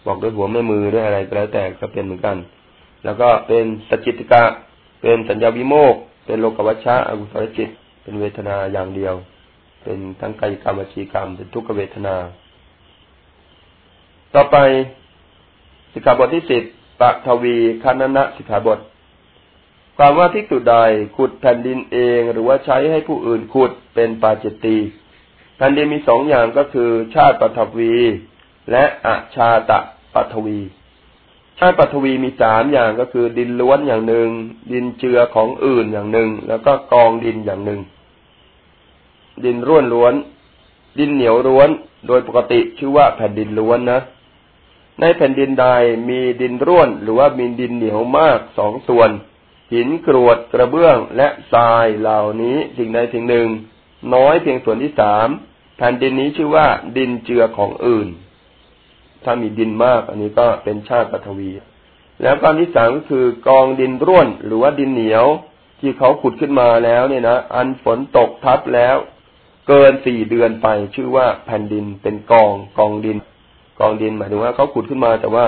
บอกด้วยหัวแม่มือด้วยอะไรก็แล้วแต่ก็เป็นเหมือนกัน แล้วก็เป็นสจิตกะ เป็นสัญญาวิโมก เป็นโลกวัชชะอกุศลจิต เป็นเวทนาอย่างเดียว เป็นทั้งกายกรรมวจีกรรม เป็นทุกขเวทนา ต่อไปสิกขาบทที่สิบปะทวีคณนนะสิกขาบท ความว่าที่สุดใดขุดแผ่นดินเอง หรือว่าใช้ให้ผู้อื่นขุดเป็นปาจิตตี แผ่นดินมีสองอย่างก็คือ ชาติปฐวี และอาชาตะปฐวี ชาติปัทวีมีสามอย่างก็คือดินล้วนอย่างหนึ่ง ดินเจือของอื่นอย่างหนึ่ง แล้วก็กองดินอย่างหนึ่ง ดินร่วนล้วน ดินเหนียวล้วน โดยปกติชื่อว่าแผ่นดินล้วนนะ ในแผ่นดินใดมีดินร่วน หรือว่ามีดินเหนียวมากสองส่วน หินกรวดกระเบื้องและทรายเหล่านี้สิ่งใดสิ่งหนึ่ง น้อยเพียงส่วนที่สามแผ่นดินนี้ชื่อว่าดินเจือของอื่น ถ้ามีดินมาก อันนี้ก็เป็นชาติปฐวี แล้วก็ที่สามก็คือกองดินร่วนหรือว่าดินเหนียว ที่เขาขุดขึ้นมาแล้วเนี่ยนะอันฝนตกทับแล้ว เกินสี่เดือนไป ชื่อว่าแผ่นดินเป็นกองกองดิน กองดินหมายถึงว่าเขาขุดขึ้นมา แต่ว่า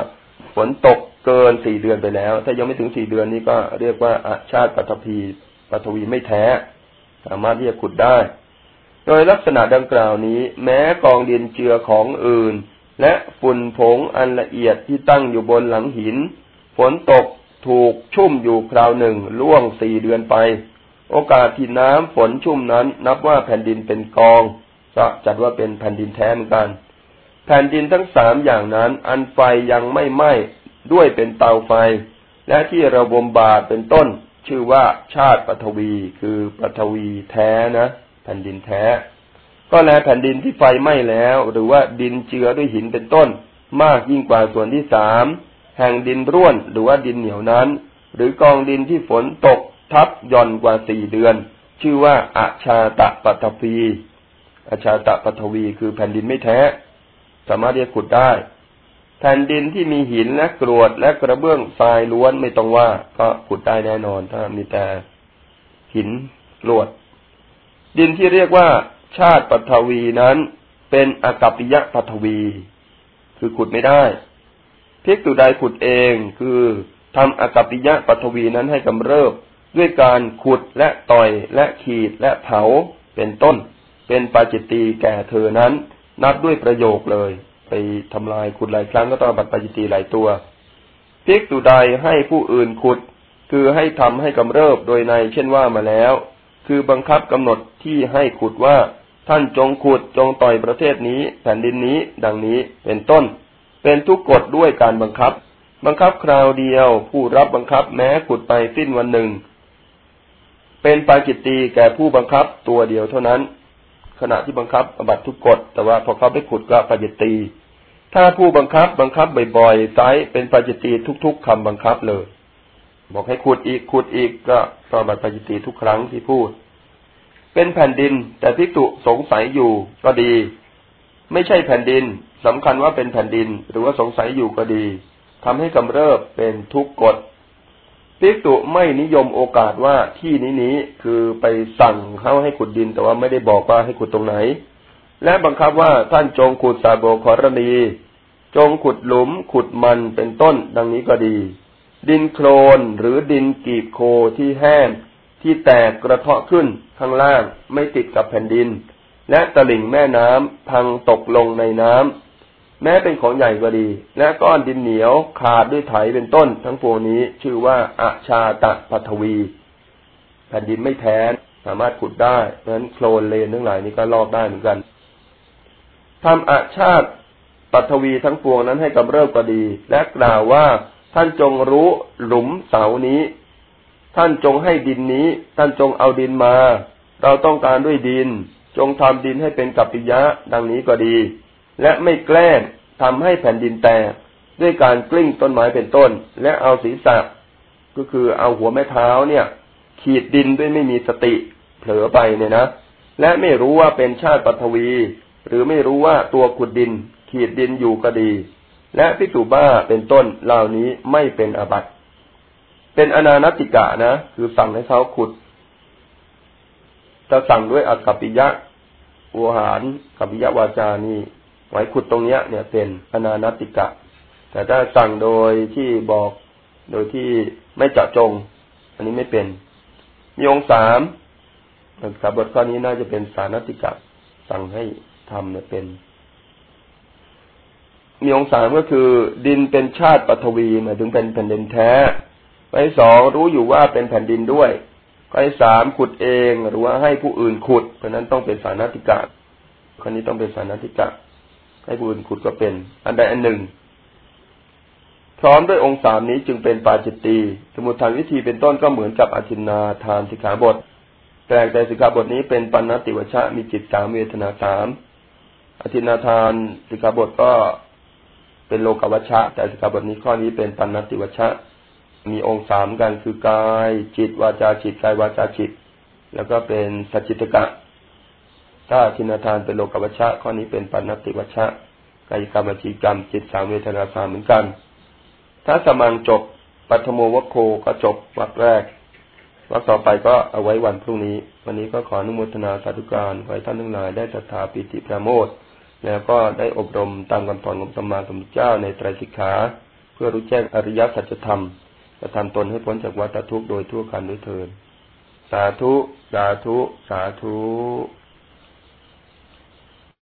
ฝนตกเกินสี่เดือนไปแล้ว ถ้ายังไม่ถึงสี่เดือนนี้ก็เรียกว่าอาชาติปฐพีปฐวีไม่แท้ สามารถที่จะขุดได้ โดยลักษณะดังกล่าวนี้ แม้กองดินเจือของอื่น และฝุ่นผงอันละเอียดที่ตั้งอยู่บนหลังหิน ฝนตกถูกชุ่มอยู่คราวหนึ่งล่วงสี่เดือนไป โอกาสที่น้ำฝนชุ่มนั้น นับว่าแผ่นดินเป็นกองก็จัดว่าเป็นแผ่นดินแท้เหมือนกัน แผ่นดินทั้งสามอย่างนั้น อันไฟยังไม่ไหม้ด้วยเป็นเตาไฟ และที่ระบมบาทเป็นต้น ชื่อว่าชาติปฐวีคือปฐวีแท้นะ แผ่นดินแท้ ก็แลแผ่นดินที่ไฟไหม้แล้ว หรือว่าดินเจือด้วยหินเป็นต้น มากยิ่งกว่าส่วนที่สามแห่งดินร่วนหรือว่าดินเหนียวนั้น หรือกองดินที่ฝนตกทับย่อนกว่าสี่เดือน ชื่อว่าอาชาตะปัทวีอาชาตะปัทวีคือแผ่นดินไม่แท้ สามารถเรียกขุดได้ แผ่นดินที่มีหินและกรวดและกระเบื้องทรายล้วนไม่ต้องว่า ก็ขุดได้แน่นอน ถ้ามีแต่หินกรวด ดินที่เรียกว่าชาติปัทวีนั้นเป็นอกัปปิยะปัทวี คือขุดไม่ได้ภิกษุใดขุดเองคือทำอกัปปิยะปัทวีนั้นให้กำเริบด้วยการขุดและต่อยและขีดและเผาเป็นต้น เป็นปาจิตตีแก่เธอนั้น นับด้วยประโยคเลย ไปทำลายขุดหลายครั้งก็ต้องบัตรปาจิตตีหลายตัวภิกษุใดให้ผู้อื่นขุด คือให้ทำให้กำเริบโดยในเช่นว่ามาแล้ว คือบังคับกำหนดที่ให้ขุดว่าท่านจงขุดจงต่อยประเทศนี้ แผ่นดินนี้ ดังนี้เป็นต้น เป็นทุกกฎด้วยการบังคับ บังคับคราวเดียว ผู้รับบังคับแม้ขุดไปสิ้นวันหนึ่ง เป็นปาจิตตีแก่ผู้บังคับตัวเดียวเท่านั้น ขณะที่บังคับอบัตทุกกฎแต่ว่าพอเขาไปขุดก็ปาจิตตีถ้าผู้บังคับบังคับบ่อยๆไซเป็นปาจิตตีทุก ๆคำบังคับเลย บอกให้ขุดอีกขุดอีกก็ต่อบัตปาจิตตีทุกครั้งที่พูด เป็นแผ่นดินแต่พิจุสงสัยอยู่ก็ดี ไม่ใช่แผ่นดินสำคัญว่าเป็นแผ่นดิน หรือว่าสงสัยอยู่ก็ดีทำให้กำเริบเป็นทุกกฎภิกษุไม่นิยมโอกาสว่าที่นี้นี้คือไปสั่งเขาให้ขุดดิน แต่ว่าไม่ได้บอกว่าให้ขุดตรงไหน และบังคับว่าท่านจงขุดสาโบคอรณีจงขุดหลุมขุดมันเป็นต้น ดังนี้ก็ดี ดินโคลนหรือดินกีบโคที่แห้งที่แตกกระเทาะขึ้นข้างล่างไม่ติดกับแผ่นดิน และตลิ่งแม่น้ำพังตกลงในน้ำแม้เป็นของใหญ่ก็ดี และก้อนดินเหนียวขาดด้วยไถเป็นต้น ทั้งปวงนี้ชื่อว่าอาชาตะปัทวี แผ่นดินไม่แท้สามารถขุดได้เพราะฉะนั้นโคลนเลนทั้งหลายนี้ก็ลอกได้เหมือนกันทำอาชาตปัทวีทั้งปวงนั้นให้กำเริบก็ดี และกล่าวว่า ท่านจงรู้หลุมเสานี้ ท่านจงให้ดินนี้ ท่านจงเอาดินมา เราต้องการด้วยดิน จงทำดินให้เป็นกัปปิยะดังนี้ก็ดี และไม่แกล้งทำให้แผ่นดินแตกด้วยการกลิ้งต้นไม้เป็นต้น และเอาศีรษะ ก็คือเอาหัวแม่เท้าเนี่ย ขีดดินด้วยไม่มีสติเผลอไปเนี่ยนะ และไม่รู้ว่าเป็นชาติปฐวี หรือไม่รู้ว่าตัวขุดดิน ขีดดินอยู่ก็ดี และพิจูบ้าเป็นต้นเหล่านี้ไม่เป็นอาบัติ เป็นอนานติกะนะ คือสั่งให้เขาขุดจะสั่งด้วยอักขปิยะวหารกัปิยะวาจานี่ไว้ขุดตรงเนี้ย เนี่ยเป็นอนานติกะ แต่ถ้าสั่งโดยที่บอกโดยที่ไม่เจาะจง อันนี้ไม่เป็น มีองค์สามสับบทข้อนี้น่าจะเป็นสานติกะ สั่งให้ทำเนี่ยเป็น มีองค์สามก็คือ ดินเป็นชาติปฐวีหมายถึงเป็นแผ่นดินแท้ข้อที่สองรู้อยู่ว่าเป็นแผ่นดินด้วยข้อที่สามขุดเองหรือว่าให้ผู้อื่นขุด เพราะนั้นต้องเป็นสานติกะข้อนี้ต้องเป็นสานติกะ ให้ผู้อื่นขุดก็เป็น อันใดอันหนึ่ง พร้อมด้วยองค์สามนี้จึงเป็นปาจิตตีสมุทฐานวิธีเป็นต้นก็เหมือนกับอจินนาทานสิกขาบทแต่แต่สิกขาบทนี้เป็นปัณติวชะมีจิตสามเวทนาสามอธินาทานสิกขาบทก็ เป็นโลกวัชชะ แต่สิกขาบทนี้ข้อนี้เป็นปัณติวัชชะ มีองค์สามกันคือกายจิตวาจาจิตกายวาจาจิต แล้วก็เป็นสัจจิตกะ ถ้าทินาทานเป็นโลกวัชชะ ข้อนี้เป็นปัณติวัชชะกายกรรมจีกรรม จิตสามเวทนาสามเหมือนกัน ถ้าสมังจบปัทโมวโคก็จบวักแรกวักต่อไปก็เอาไว้วันพรุ่งนี้ วันนี้ก็ขออนุโมทนาสาธุการไว้ท่านทั้งหลายได้ศรัทธาปิติประโมท แล้วก็ได้อบรมตามคำสอนของสมมาสมุทเจ้าในไตรสิกขา เพื่อรู้แจ้งอริยสัจธรรมจะทำตนให้พ้นจากวัฏทุกข์โดยทั่วกันด้วยเทินสาธุ สาธุ สาธุ